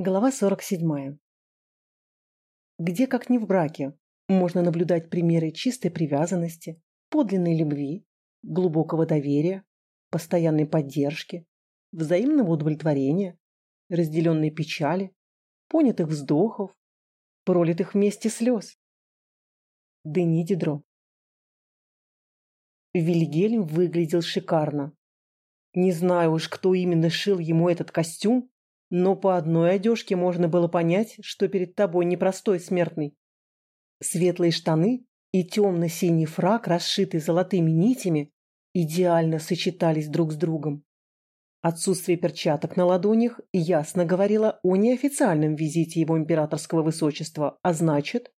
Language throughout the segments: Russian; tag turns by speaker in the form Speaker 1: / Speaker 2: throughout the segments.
Speaker 1: Глава 47. Где, как не в браке, можно наблюдать примеры чистой привязанности, подлинной любви, глубокого доверия, постоянной поддержки, взаимного удовлетворения, разделенной печали, понятых вздохов, пролитых вместе слез. Дени Дидро. Вильгельм выглядел шикарно. Не знаю уж, кто именно шил ему этот костюм, но по одной одежке можно было понять, что перед тобой непростой смертный. Светлые штаны и темно-синий фрак, расшитый золотыми нитями, идеально сочетались друг с другом. Отсутствие перчаток на ладонях ясно говорило о неофициальном визите его императорского высочества, а значит...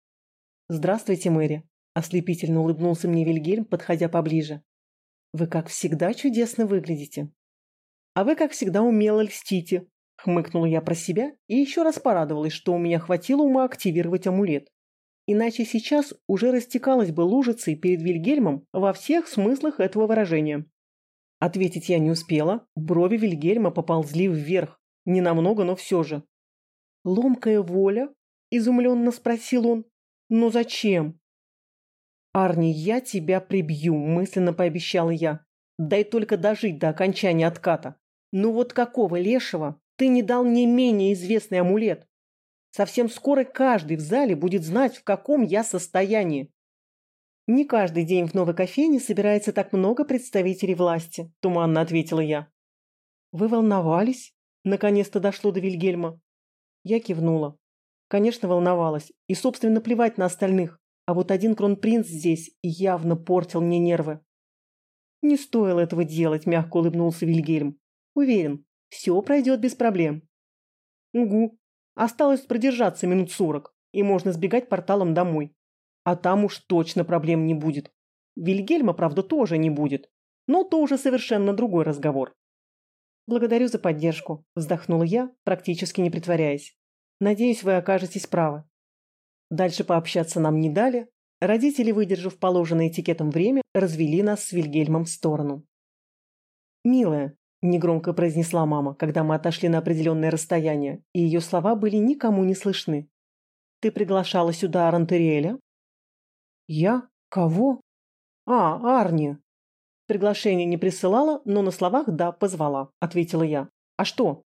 Speaker 1: «Здравствуйте, Мэри», – ослепительно улыбнулся мне Вильгельм, подходя поближе. «Вы, как всегда, чудесно выглядите». «А вы, как всегда, умело льстите», – хмыкнула я про себя и еще раз порадовалась, что у меня хватило ума активировать амулет. Иначе сейчас уже растекалась бы лужицей перед Вильгельмом во всех смыслах этого выражения. Ответить я не успела, брови Вильгельма поползли вверх. Ненамного, но все же. «Ломкая воля?» – изумленно спросил он. «Но зачем?» «Арни, я тебя прибью», – мысленно пообещала я. «Дай только дожить до окончания отката. Ну вот какого лешего ты не дал мне менее известный амулет? Совсем скоро каждый в зале будет знать, в каком я состоянии. «Не каждый день в новой кофейне собирается так много представителей власти», – туманно ответила я. «Вы волновались?» – наконец-то дошло до Вильгельма. Я кивнула. Конечно, волновалась. И, собственно, плевать на остальных. А вот один кронпринц здесь явно портил мне нервы. «Не стоило этого делать», – мягко улыбнулся Вильгельм. «Уверен, все пройдет без проблем». «Угу. Осталось продержаться минут сорок, и можно сбегать порталом домой. А там уж точно проблем не будет. Вильгельма, правда, тоже не будет. Но то уже совершенно другой разговор. «Благодарю за поддержку», – вздохнула я, практически не притворяясь. «Надеюсь, вы окажетесь правы». Дальше пообщаться нам не дали. Родители, выдержав положенное этикетом время, развели нас с Вильгельмом в сторону. «Милая», – негромко произнесла мама, когда мы отошли на определенное расстояние, и ее слова были никому не слышны. «Ты приглашала сюда Арантериэля?» «Я? Кого?» «А, Арни!» «Приглашение не присылала, но на словах «да» позвала», – ответила я. «А что?»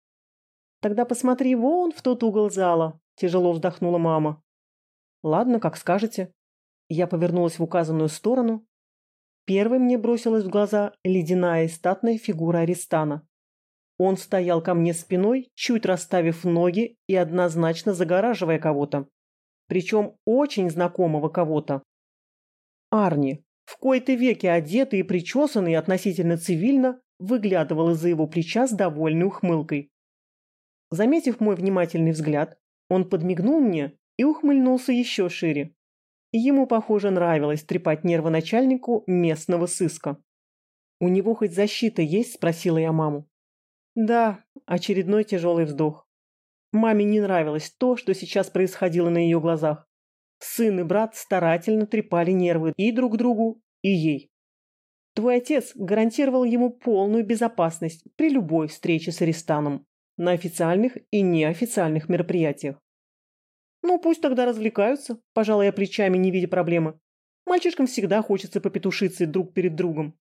Speaker 1: «Тогда посмотри вон в тот угол зала», – тяжело вздохнула мама. «Ладно, как скажете». Я повернулась в указанную сторону. Первой мне бросилась в глаза ледяная и статная фигура Аристана. Он стоял ко мне спиной, чуть расставив ноги и однозначно загораживая кого-то. Причем очень знакомого кого-то. Арни, в кои-то веки одетый и причесанный относительно цивильно, выглядывал из-за его плеча с довольной ухмылкой. Заметив мой внимательный взгляд, он подмигнул мне и ухмыльнулся еще шире. Ему, похоже, нравилось трепать нервы начальнику местного сыска. «У него хоть защита есть?» – спросила я маму. «Да», – очередной тяжелый вздох. Маме не нравилось то, что сейчас происходило на ее глазах. Сын и брат старательно трепали нервы и друг другу, и ей. Твой отец гарантировал ему полную безопасность при любой встрече с Аристаном на официальных и неофициальных мероприятиях. Ну, пусть тогда развлекаются, пожалуй, я плечами, не видя проблемы. Мальчишкам всегда хочется попетушиться друг перед другом.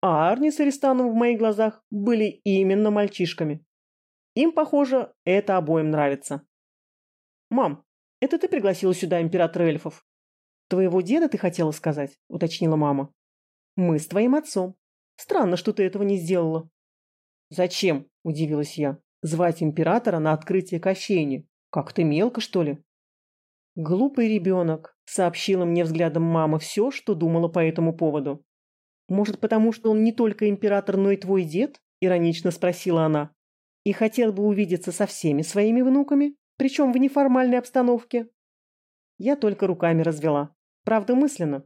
Speaker 1: А Арни с Аристаном в моих глазах были именно мальчишками. Им, похоже, это обоим нравится. «Мам, это ты пригласила сюда императора эльфов? Твоего деда ты хотела сказать, уточнила мама. Мы с твоим отцом. Странно, что ты этого не сделала. Зачем? Удивилась я. Звать императора на открытие кофейни. Как-то мелко, что ли? Глупый ребенок, сообщила мне взглядом мама все, что думала по этому поводу. Может, потому что он не только император, но и твой дед? Иронично спросила она. И хотел бы увидеться со всеми своими внуками? Причем в неформальной обстановке. Я только руками развела. Правда, мысленно.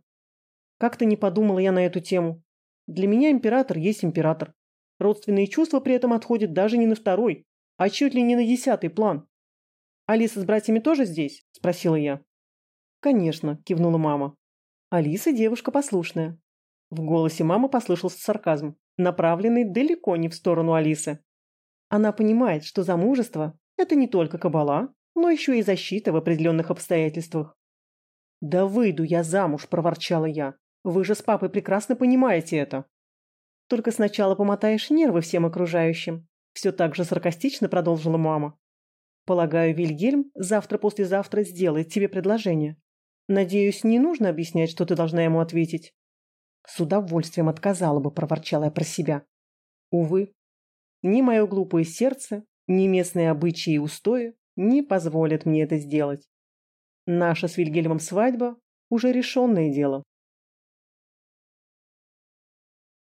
Speaker 1: Как-то не подумала я на эту тему. Для меня император есть император. Родственные чувства при этом отходят даже не на второй, а чуть ли не на десятый план. «Алиса с братьями тоже здесь?» – спросила я. «Конечно», – кивнула мама. «Алиса девушка послушная». В голосе мамы послышался сарказм, направленный далеко не в сторону Алисы. Она понимает, что замужество Это не только кабала, но еще и защита в определенных обстоятельствах. «Да выйду я замуж», – проворчала я. «Вы же с папой прекрасно понимаете это». «Только сначала помотаешь нервы всем окружающим», – все так же саркастично продолжила мама. «Полагаю, Вильгельм завтра-послезавтра сделает тебе предложение. Надеюсь, не нужно объяснять, что ты должна ему ответить». «С удовольствием отказала бы», – проворчала я про себя. Увы, ни мое глупое сердце, ни местные обычаи и устои не позволят мне это сделать. Наша с Вильгельмом свадьба – уже решенное дело.